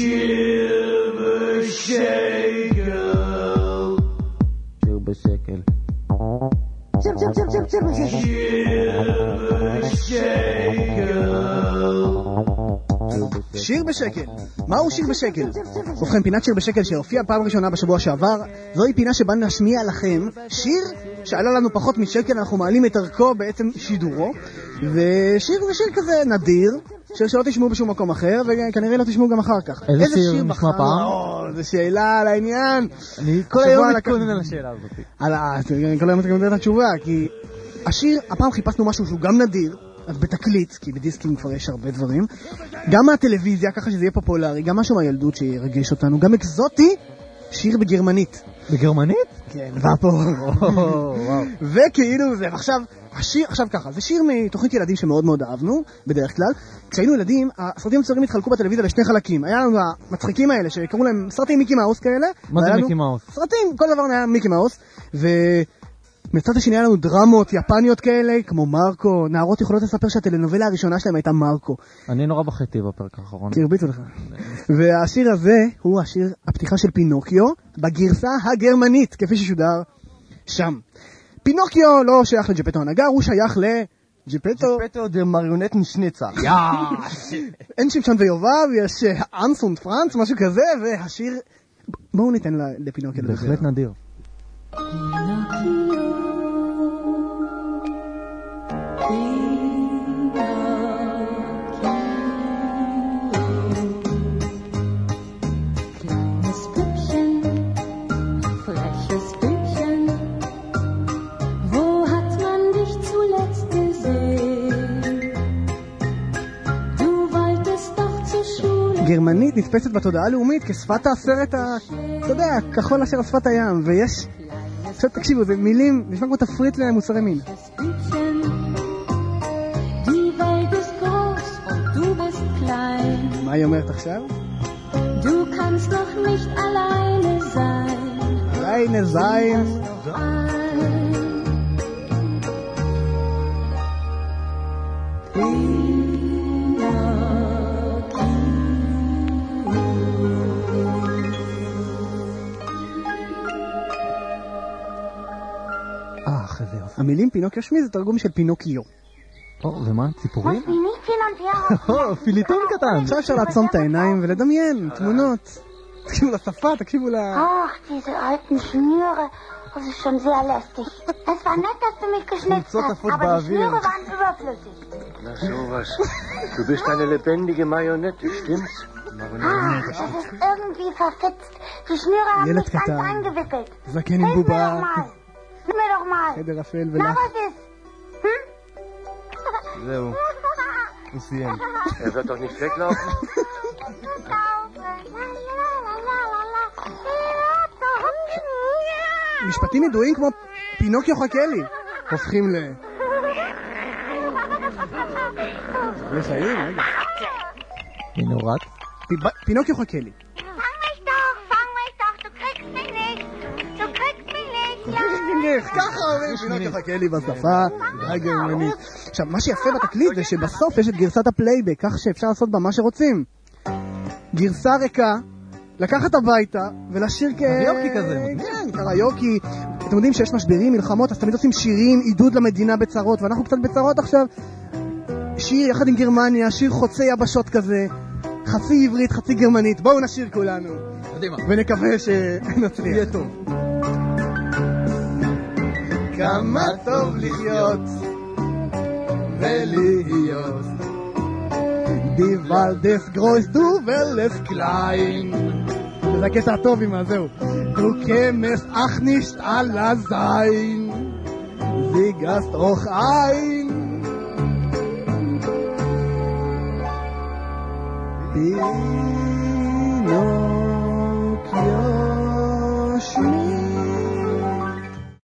שיר בשקל. שיר. מהו שיר בשקל? ובכן, פינת שיר בשקל שהופיעה פעם ראשונה בשבוע שעבר, זוהי פינה שבה נשמיע לכם שיר שעלה לנו פחות משקל, אנחנו מעלים את ערכו בעצם שידורו, ושיר זה שיר כזה נדיר, שלא תשמעו בשום מקום אחר, וכנראה לא תשמעו גם אחר כך. איזה שיר נשמע? פעם? או, זו שאלה על העניין. אני כל היום מתכונן על השאלה הזאת. על. אני כל היום מתכוון את התשובה, כי השיר, הפעם חיפשנו משהו שהוא גם נדיר, אז בתקליט, כי בדיסקים כבר יש הרבה דברים, גם מהטלוויזיה, ככה שזה יהיה פופולרי, גם משהו מהילדות שירגש אותנו, גם אקזוטי, שיר בגרמנית. בגרמנית? כן. וואו. וכאילו זה, ועכשיו, השיר, עכשיו ככה, זה שיר מתוכנית ילדים שמאוד מאוד אהבנו, בדרך כלל. כשהיינו ילדים, הסרטים המוצרים התחלקו בטלוויזיה לשני חלקים. היה לנו המצחיקים האלה, שקראו להם סרטים מיקי מאוס כאלה. מה זה לנו- מיקי מאוס? סרטים, כל דבר היה מיקי מאוס. ומצד השני היה לנו דרמות יפניות כאלה, כמו מרקו. נערות יכולות לספר שהטלנובלה הראשונה שלהם הייתה מרקו. אני נורא בכיתי בפרק האחרון. כי הרביצו לך. והשיר הזה הוא השיר הפתיחה של פינוקיו, בגרסה הגרמנית, כפי ששודר שם. פינוקיו לא שייך לג'פטו הנגר, הוא שייך לג'פטו... פטו דה מריונט משניצח. אין שמשון ויובב, יש אה, אנס und פרנץ, משהו כזה, והשיר... בואו ניתן ל- לפינוקיו לדבר. בהחלט נדיר. Kleines Schule. גרמנית נתפסת בתודעה הלאומית כשפת הסרט ה... אתה יודע, כחול אשר על שפת הים, ויש... עכשיו תקשיבו, זה מילים, נשמע כמו תפריט למוצרי מין. מה היא אומרת עכשיו? Du kannst doch nicht alleine sein. ריינה זין. אה, יופי. המילים פינוקיו שמי זה תרגום של פינוקיו. או, ומה? ציפורים? פיליטון קטן. עכשיו אפשר לעצום את העיניים ולדמיין תמונות. תקשיבו לשפה, תקשיבו ל... Ach, diese alten Schnüre. Das ist schon sehr lästig. Es war nett, dass du mich geschnitzt hast, aber die. Schnüre waren überflüssig. Na sowas. Du bist eine lebendige Marionette, stimmt's? Ah, das ist irgendwie verfitzt. Die Schnüre haben mich ganz עם Hilf mir doch בובה, mal. Hilf mir doch mal. חדר אפל Na, ולח. was ist? Hm? זהו, הוא סיים. Er wird doch nicht weglaufen. משפטים ידועים כמו פינוקיו חכה לי. הופכים ל... יש חיים, רגע. הנה הוא רץ. פינוקיו חכה לי. Nicht. ככה אומרים פינוקיו חכה לי בשפה הגרמנית. עכשיו, מה שיפה בתקליט זה שבסוף יש את גרסת הפלייבק, כך שאפשר לעשות בה מה שרוצים. גרסה ריקה, לקחת הביתה ולשיר כ... קריוקי כזה, מגניב. כן, קריוקי. אתם יודעים שיש משברים, מלחמות, אז תמיד עושים שירים, עידוד למדינה בצרות, ואנחנו קצת בצרות עכשיו. שיר יחד עם גרמניה, שיר חוצה יבשות כזה, חצי עברית, חצי גרמנית. בואו נשיר כולנו, קדימה. ונקווה שנצליח. יהיה טוב. כמה טוב לחיות ולהיות. Die Wald ist groß, du willst klein. זה הקטע הטוב עם הזהו. Du kämest ach nicht alla sein. Sie gast auch ein. Pinocchio.